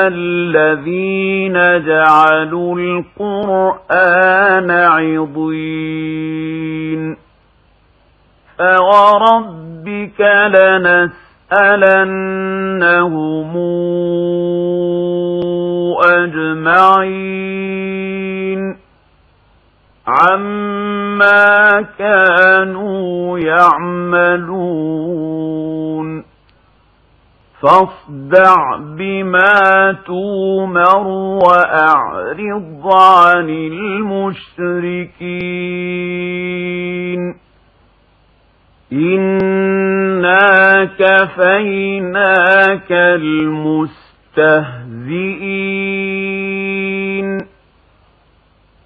الذين جعلوا القرآن عضين. فوربك لنسألنهم أجمعين. عما كانوا يعملون. فاصدع بما تومر وأعرض عن المشركين. إنا كفيناك المستهزئين.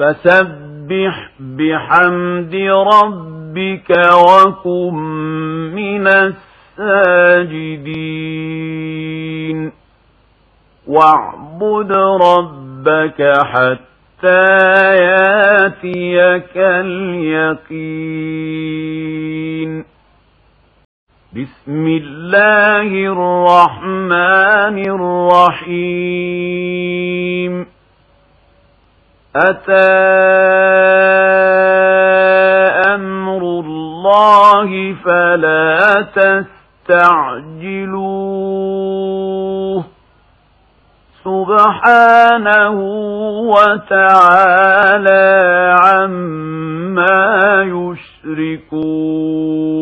فسبح بحمد ربك وكن من الساجدين واعبد ربك حتى ياتيك اليقين بسم الله الرحمن الرحيم أتى أمر الله فلا تستعجلوه سبحانه وتعالى عما يشركون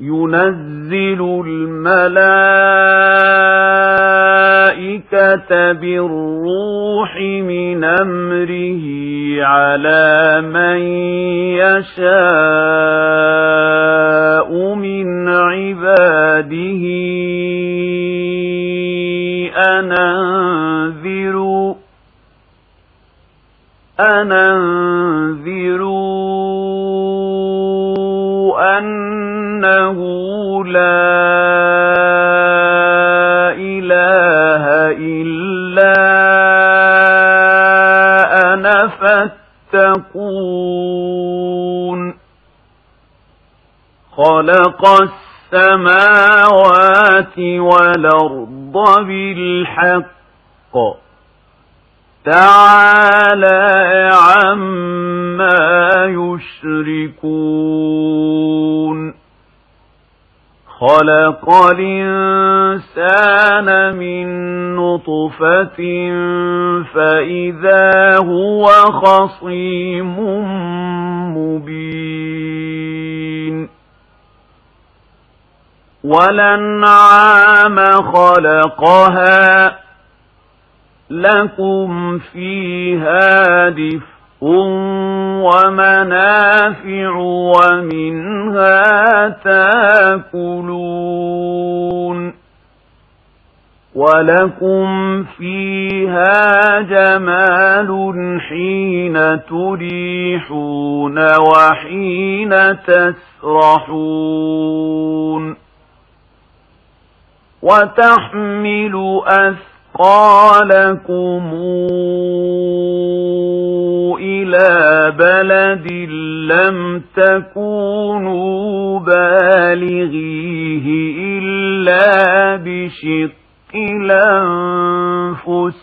ينزل الملائكة بالروح من أمره على من يشاء من عباده أننذروا أننذروا أنه لا فاتقون. خلق السماوات والأرض بالحق. تعالى عما يشركون. خلق الإنسان من نطفة فإذا هو خصيم مبين. ولنعام خلقها لكم فيها دفء ومنافع ومنها تاكلون ولكم فيها جمال حين تريحون وحين تسرحون وتحمل أثقالكم بلد لم تكونوا بالغيه إلا بشق الأنفس.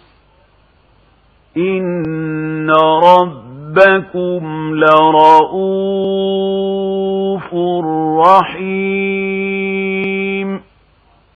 إن ربكم لرؤوف رحيم.